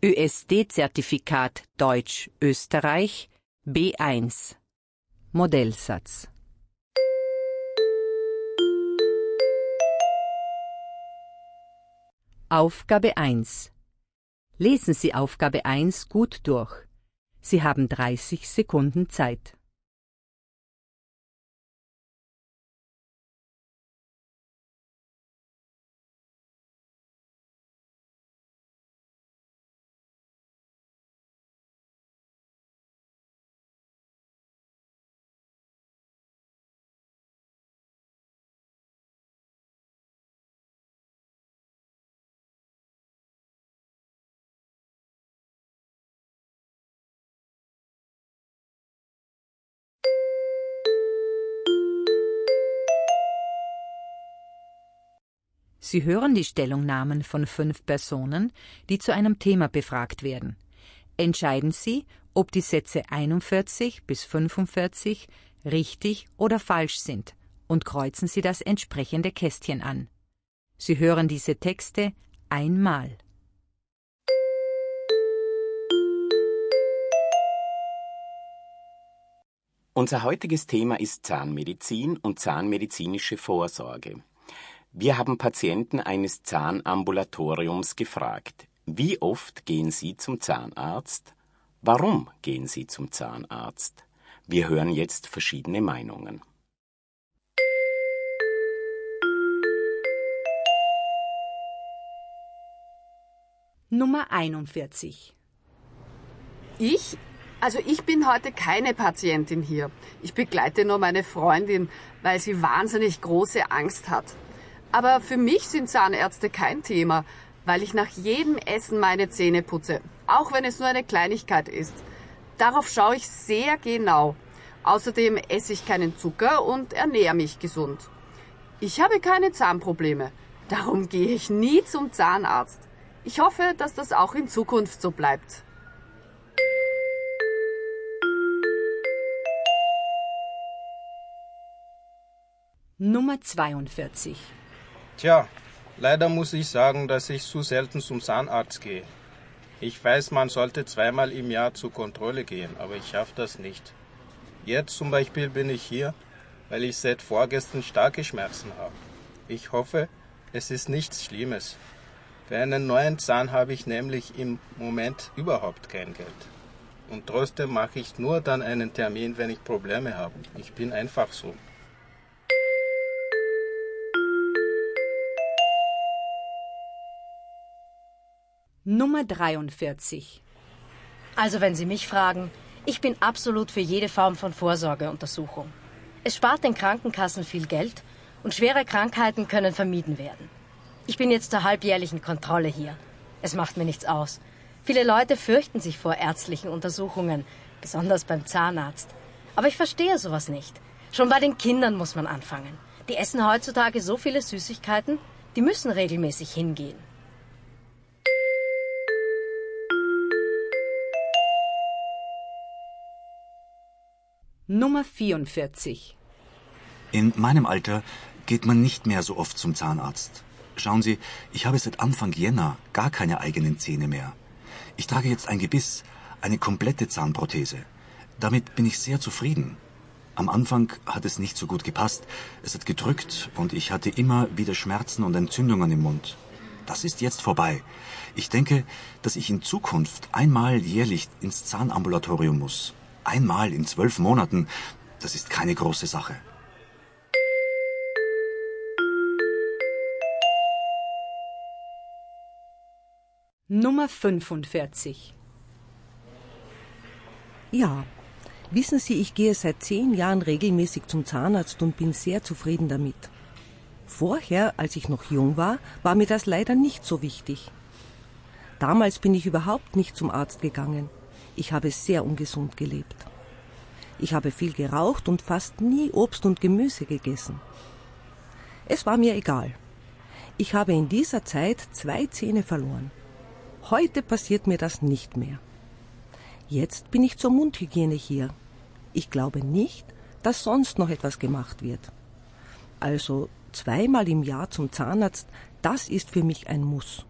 ÖSD-Zertifikat Deutsch Österreich B1 Modellsatz Aufgabe 1 Lesen Sie Aufgabe 1 gut durch. Sie haben 30 Sekunden Zeit. Sie hören die Stellungnahmen von fünf Personen, die zu einem Thema befragt werden. Entscheiden Sie, ob die Sätze 41 bis 45 richtig oder falsch sind und kreuzen Sie das entsprechende Kästchen an. Sie hören diese Texte einmal. Unser heutiges Thema ist Zahnmedizin und zahnmedizinische Vorsorge. Wir haben Patienten eines Zahnambulatoriums gefragt, wie oft gehen Sie zum Zahnarzt? Warum gehen Sie zum Zahnarzt? Wir hören jetzt verschiedene Meinungen. Nummer 41 Ich? Also ich bin heute keine Patientin hier. Ich begleite nur meine Freundin, weil sie wahnsinnig große Angst hat. Aber für mich sind Zahnärzte kein Thema, weil ich nach jedem Essen meine Zähne putze, auch wenn es nur eine Kleinigkeit ist. Darauf schaue ich sehr genau. Außerdem esse ich keinen Zucker und ernähre mich gesund. Ich habe keine Zahnprobleme. Darum gehe ich nie zum Zahnarzt. Ich hoffe, dass das auch in Zukunft so bleibt. Nummer 42 Tja, leider muss ich sagen, dass ich zu selten zum Zahnarzt gehe. Ich weiß, man sollte zweimal im Jahr zur Kontrolle gehen, aber ich schaffe das nicht. Jetzt zum Beispiel bin ich hier, weil ich seit vorgestern starke Schmerzen habe. Ich hoffe, es ist nichts Schlimmes. Für einen neuen Zahn habe ich nämlich im Moment überhaupt kein Geld. Und trotzdem mache ich nur dann einen Termin, wenn ich Probleme habe. Ich bin einfach so. Nummer 43 Also wenn Sie mich fragen, ich bin absolut für jede Form von Vorsorgeuntersuchung. Es spart den Krankenkassen viel Geld und schwere Krankheiten können vermieden werden. Ich bin jetzt zur halbjährlichen Kontrolle hier. Es macht mir nichts aus. Viele Leute fürchten sich vor ärztlichen Untersuchungen, besonders beim Zahnarzt. Aber ich verstehe sowas nicht. Schon bei den Kindern muss man anfangen. Die essen heutzutage so viele Süßigkeiten, die müssen regelmäßig hingehen. Nummer 44 In meinem Alter geht man nicht mehr so oft zum Zahnarzt. Schauen Sie, ich habe seit Anfang Jänner gar keine eigenen Zähne mehr. Ich trage jetzt ein Gebiss, eine komplette Zahnprothese. Damit bin ich sehr zufrieden. Am Anfang hat es nicht so gut gepasst. Es hat gedrückt und ich hatte immer wieder Schmerzen und Entzündungen im Mund. Das ist jetzt vorbei. Ich denke, dass ich in Zukunft einmal jährlich ins Zahnambulatorium muss. Einmal in zwölf Monaten, das ist keine große Sache. Nummer 45 Ja, wissen Sie, ich gehe seit zehn Jahren regelmäßig zum Zahnarzt und bin sehr zufrieden damit. Vorher, als ich noch jung war, war mir das leider nicht so wichtig. Damals bin ich überhaupt nicht zum Arzt gegangen. Ich habe sehr ungesund gelebt. Ich habe viel geraucht und fast nie Obst und Gemüse gegessen. Es war mir egal. Ich habe in dieser Zeit zwei Zähne verloren. Heute passiert mir das nicht mehr. Jetzt bin ich zur Mundhygiene hier. Ich glaube nicht, dass sonst noch etwas gemacht wird. Also zweimal im Jahr zum Zahnarzt, das ist für mich ein Muss.